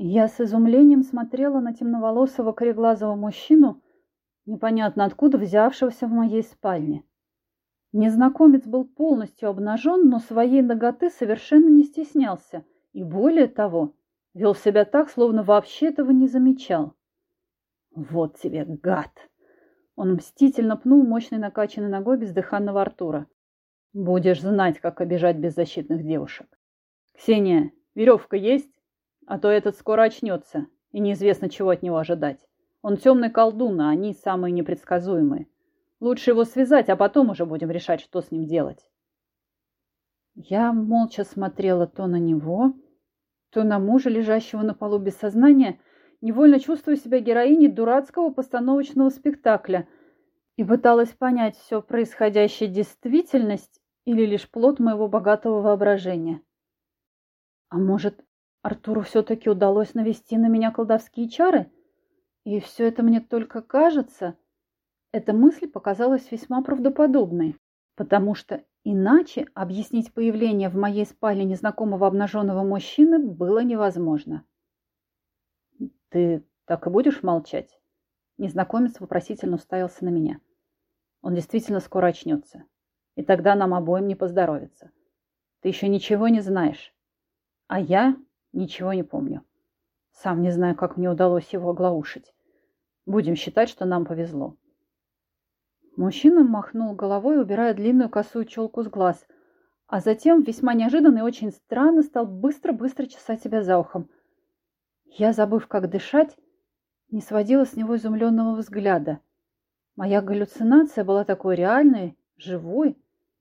Я с изумлением смотрела на темноволосого кореглазого мужчину, непонятно откуда взявшегося в моей спальне. Незнакомец был полностью обнажен, но своей ноготы совершенно не стеснялся и, более того, вел себя так, словно вообще этого не замечал. «Вот тебе, гад!» Он мстительно пнул мощной накачанной ногой бездыханного Артура. «Будешь знать, как обижать беззащитных девушек. Ксения, веревка есть? А то этот скоро очнется, и неизвестно, чего от него ожидать. Он темный колдун, а они самые непредсказуемые. Лучше его связать, а потом уже будем решать, что с ним делать». Я молча смотрела то на него, то на мужа, лежащего на полу без сознания, невольно чувствуя себя героиней дурацкого постановочного спектакля и пыталась понять, все происходящее действительность или лишь плод моего богатого воображения. А может, Артуру все-таки удалось навести на меня колдовские чары? И все это мне только кажется? Эта мысль показалась весьма правдоподобной, потому что иначе объяснить появление в моей спальне незнакомого обнаженного мужчины было невозможно. «Ты так и будешь молчать?» Незнакомец вопросительно уставился на меня. Он действительно скоро очнется. И тогда нам обоим не поздоровится. Ты еще ничего не знаешь. А я ничего не помню. Сам не знаю, как мне удалось его оглаушить. Будем считать, что нам повезло. Мужчина махнул головой, убирая длинную косую челку с глаз, а затем, весьма неожиданно и очень странно, стал быстро-быстро чесать себя за ухом. Я, забыв, как дышать, не сводила с него изумленного взгляда. Моя галлюцинация была такой реальной, живой,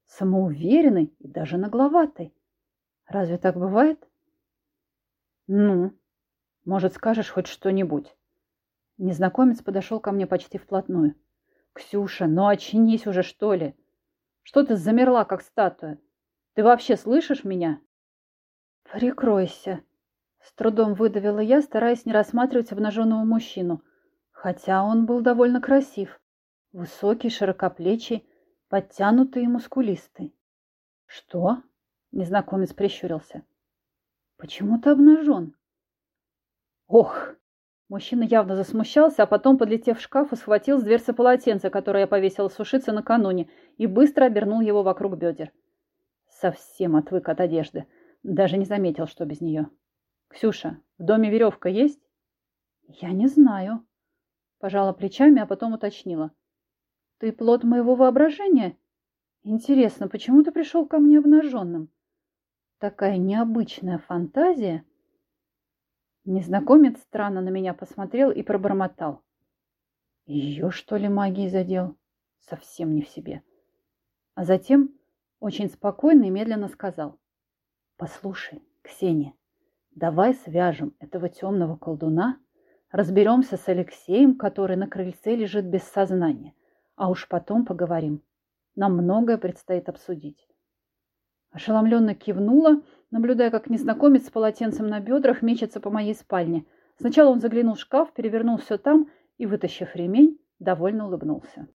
самоуверенной и даже нагловатой. Разве так бывает? Ну, может, скажешь хоть что-нибудь? Незнакомец подошел ко мне почти вплотную. Ксюша, ну очнись уже, что ли? Что ты замерла, как статуя? Ты вообще слышишь меня? Прикройся, с трудом выдавила я, стараясь не рассматривать обнаженного мужчину, хотя он был довольно красив. Высокий, широкоплечий, подтянутый и мускулистый. «Что?» — незнакомец прищурился. «Почему ты обнажен?» «Ох!» Мужчина явно засмущался, а потом, подлетев в шкаф, схватил с дверцы полотенце, которое я повесила сушиться накануне, и быстро обернул его вокруг бедер. Совсем отвык от одежды. Даже не заметил, что без нее. «Ксюша, в доме веревка есть?» «Я не знаю», — пожала плечами, а потом уточнила. «Ты плод моего воображения? Интересно, почему ты пришел ко мне обнаженным? Такая необычная фантазия». Незнакомец странно на меня посмотрел и пробормотал. Ее, что ли, магией задел? Совсем не в себе. А затем очень спокойно и медленно сказал. «Послушай, Ксения, Давай свяжем этого темного колдуна, разберемся с Алексеем, который на крыльце лежит без сознания, а уж потом поговорим. Нам многое предстоит обсудить. Ошеломленно кивнула, наблюдая, как незнакомец с полотенцем на бедрах мечется по моей спальне. Сначала он заглянул в шкаф, перевернул все там и, вытащив ремень, довольно улыбнулся.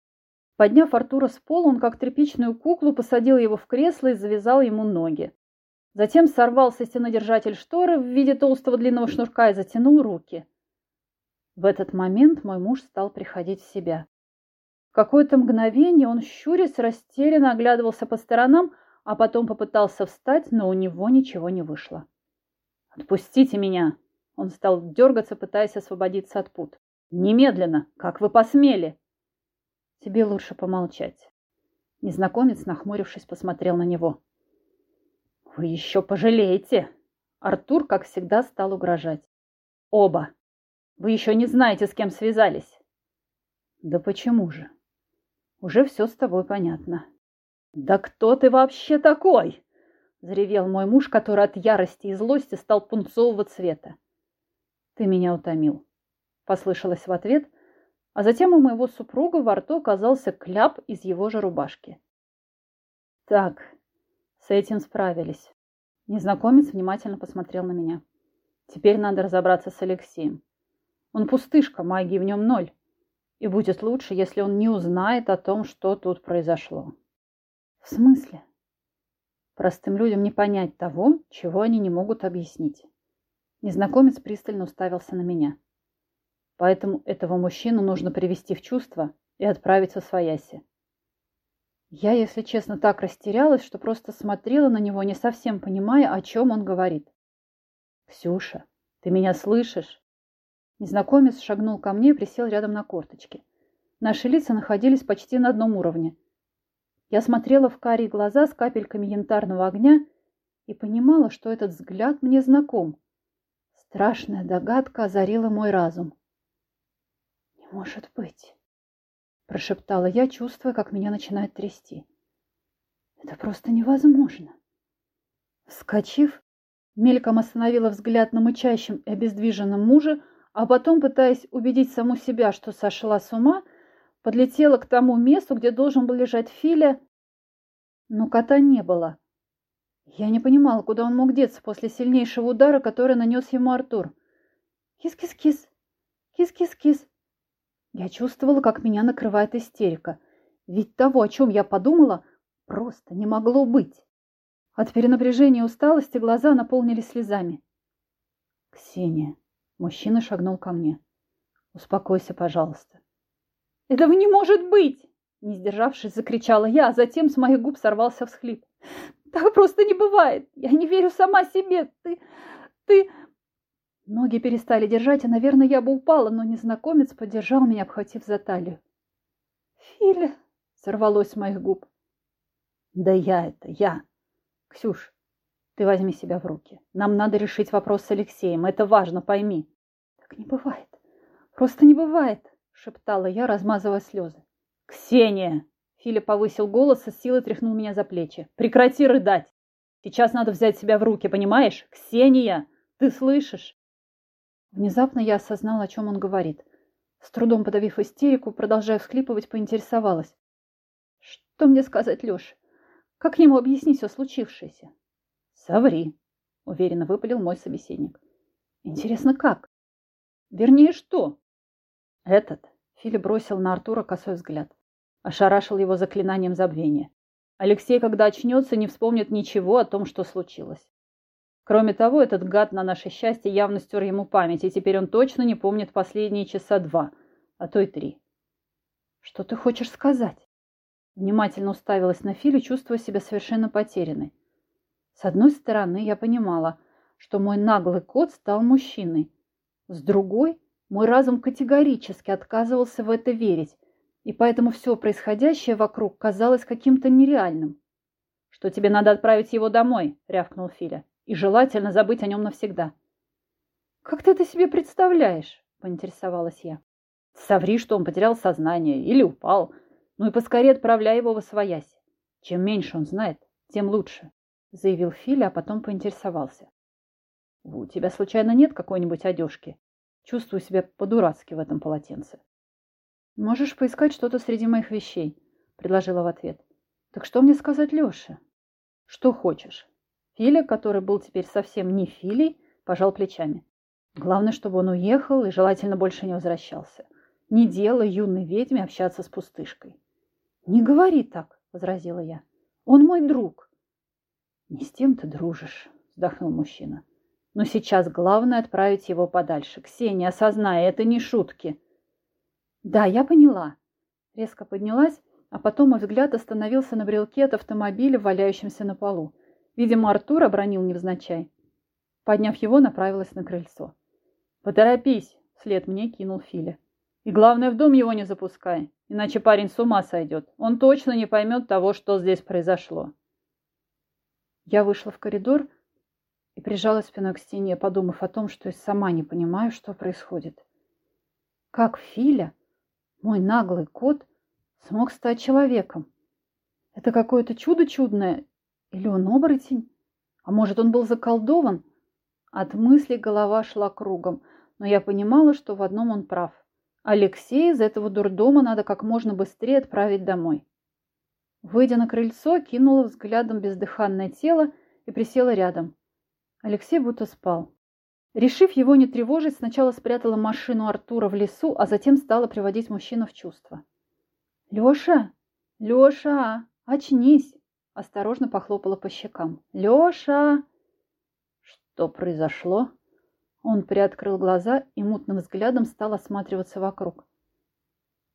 Подняв Артура с пола, он, как тряпичную куклу, посадил его в кресло и завязал ему ноги. Затем сорвал со стены держатель шторы в виде толстого длинного шнурка и затянул руки. В этот момент мой муж стал приходить в себя. В какое-то мгновение он, щурясь, растерянно оглядывался по сторонам, а потом попытался встать, но у него ничего не вышло. «Отпустите меня!» Он стал дергаться, пытаясь освободиться от пут. «Немедленно! Как вы посмели!» «Тебе лучше помолчать». Незнакомец, нахмурившись, посмотрел на него. Вы еще пожалеете. Артур, как всегда, стал угрожать. Оба. Вы еще не знаете, с кем связались. Да почему же? Уже все с тобой понятно. Да кто ты вообще такой? Заревел мой муж, который от ярости и злости стал пунцового цвета. Ты меня утомил. Послышалось в ответ, а затем у моего супруга во рту оказался кляп из его же рубашки. Так, с этим справились. Незнакомец внимательно посмотрел на меня. Теперь надо разобраться с Алексеем. Он пустышка, магии в нем ноль. И будет лучше, если он не узнает о том, что тут произошло. В смысле? Простым людям не понять того, чего они не могут объяснить. Незнакомец пристально уставился на меня. Поэтому этого мужчину нужно привести в чувство и отправить во свояси. Я, если честно, так растерялась, что просто смотрела на него, не совсем понимая, о чем он говорит. «Ксюша, ты меня слышишь?» Незнакомец шагнул ко мне и присел рядом на корточки. Наши лица находились почти на одном уровне. Я смотрела в карие глаза с капельками янтарного огня и понимала, что этот взгляд мне знаком. Страшная догадка озарила мой разум. «Не может быть!» прошептала я, чувствуя, как меня начинает трясти. Это просто невозможно. Вскочив, мельком остановила взгляд на мычащем и обездвиженном муже, а потом, пытаясь убедить саму себя, что сошла с ума, подлетела к тому месту, где должен был лежать Филя, но кота не было. Я не понимала, куда он мог деться после сильнейшего удара, который нанес ему Артур. «Кис-кис-кис! Кис-кис-кис!» Я чувствовала, как меня накрывает истерика. Ведь того, о чем я подумала, просто не могло быть. От перенапряжения и усталости глаза наполнились слезами. «Ксения!» Мужчина шагнул ко мне. «Успокойся, пожалуйста». «Этого не может быть!» Не сдержавшись, закричала я, а затем с моих губ сорвался всхлип. «Так просто не бывает! Я не верю сама себе! Ты... ты...» Ноги перестали держать, и, наверное, я бы упала, но незнакомец поддержал меня, обхватив за талию. «Филя!» — сорвалось с моих губ. «Да я это, я! Ксюш, ты возьми себя в руки. Нам надо решить вопрос с Алексеем. Это важно, пойми». «Так не бывает. Просто не бывает!» — шептала я, размазывая слезы. «Ксения!» — Филя повысил голос и с силой тряхнул меня за плечи. «Прекрати рыдать! Сейчас надо взять себя в руки, понимаешь? Ксения! Ты слышишь? Внезапно я осознала, о чем он говорит. С трудом подавив истерику, продолжая всхлипывать, поинтересовалась. Что мне сказать Леше? Как ему объяснить все случившееся? Соври, уверенно выпалил мой собеседник. Интересно, как? Вернее, что? Этот, Фили бросил на Артура косой взгляд. Ошарашил его заклинанием забвения. Алексей, когда очнется, не вспомнит ничего о том, что случилось. Кроме того, этот гад на наше счастье явно стер ему память, и теперь он точно не помнит последние часа два, а то и три. «Что ты хочешь сказать?» Внимательно уставилась на Филю, чувствуя себя совершенно потерянной. С одной стороны, я понимала, что мой наглый кот стал мужчиной. С другой, мой разум категорически отказывался в это верить, и поэтому все происходящее вокруг казалось каким-то нереальным. «Что тебе надо отправить его домой?» — рявкнул Филя и желательно забыть о нем навсегда. «Как ты это себе представляешь?» – поинтересовалась я. «Соври, что он потерял сознание или упал. Ну и поскорее отправляй его во своясь. Чем меньше он знает, тем лучше», – заявил Филя, а потом поинтересовался. «У тебя случайно нет какой-нибудь одежки? Чувствую себя по-дурацки в этом полотенце». «Можешь поискать что-то среди моих вещей», – предложила в ответ. «Так что мне сказать Леше?» «Что хочешь. Филя, который был теперь совсем не Филей, пожал плечами. Главное, чтобы он уехал и желательно больше не возвращался. Не дело юной ведьме общаться с пустышкой. «Не говори так», — возразила я. «Он мой друг». «Не с тем ты дружишь», — вздохнул мужчина. «Но сейчас главное отправить его подальше. Ксения, осознай, это не шутки». «Да, я поняла». Резко поднялась, а потом мой взгляд остановился на брелке от автомобиля, валяющемся на полу. Видимо, Артур обронил невзначай. Подняв его, направилась на крыльцо. «Поторопись!» — вслед мне кинул Филя. «И главное, в дом его не запускай, иначе парень с ума сойдет. Он точно не поймет того, что здесь произошло». Я вышла в коридор и прижала спиной к стене, подумав о том, что и сама не понимаю, что происходит. Как Филя, мой наглый кот, смог стать человеком? Это какое-то чудо чудное или он оборотень? А может, он был заколдован? От мысли голова шла кругом, но я понимала, что в одном он прав. Алексея из этого дурдома надо как можно быстрее отправить домой. Выйдя на крыльцо, кинула взглядом бездыханное тело и присела рядом. Алексей будто спал. Решив его не тревожить, сначала спрятала машину Артура в лесу, а затем стала приводить мужчину в чувство. «Леша! Леша! Очнись!» осторожно похлопала по щекам. «Леша!» «Что произошло?» Он приоткрыл глаза и мутным взглядом стал осматриваться вокруг.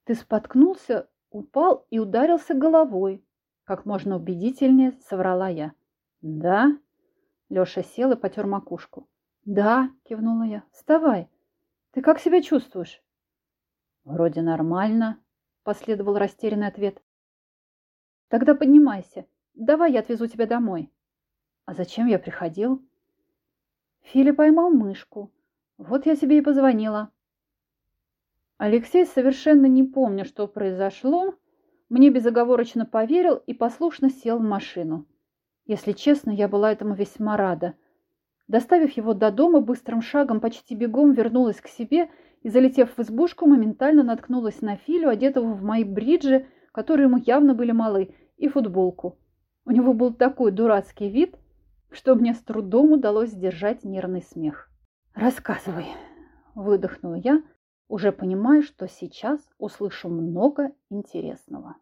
«Ты споткнулся, упал и ударился головой», — как можно убедительнее соврала я. «Да?» — Леша сел и потер макушку. «Да», — кивнула я. «Вставай. Ты как себя чувствуешь?» «Вроде нормально», — последовал растерянный ответ. «Тогда поднимайся. Давай я отвезу тебя домой». «А зачем я приходил?» Филя поймал мышку. Вот я тебе и позвонила. Алексей, совершенно не помня, что произошло, мне безоговорочно поверил и послушно сел в машину. Если честно, я была этому весьма рада. Доставив его до дома, быстрым шагом, почти бегом вернулась к себе и, залетев в избушку, моментально наткнулась на Филю, одетого в мои бриджи, которые ему явно были малы, и футболку. У него был такой дурацкий вид – что мне с трудом удалось сдержать нервный смех. «Рассказывай», — выдохнула я, уже понимая, что сейчас услышу много интересного.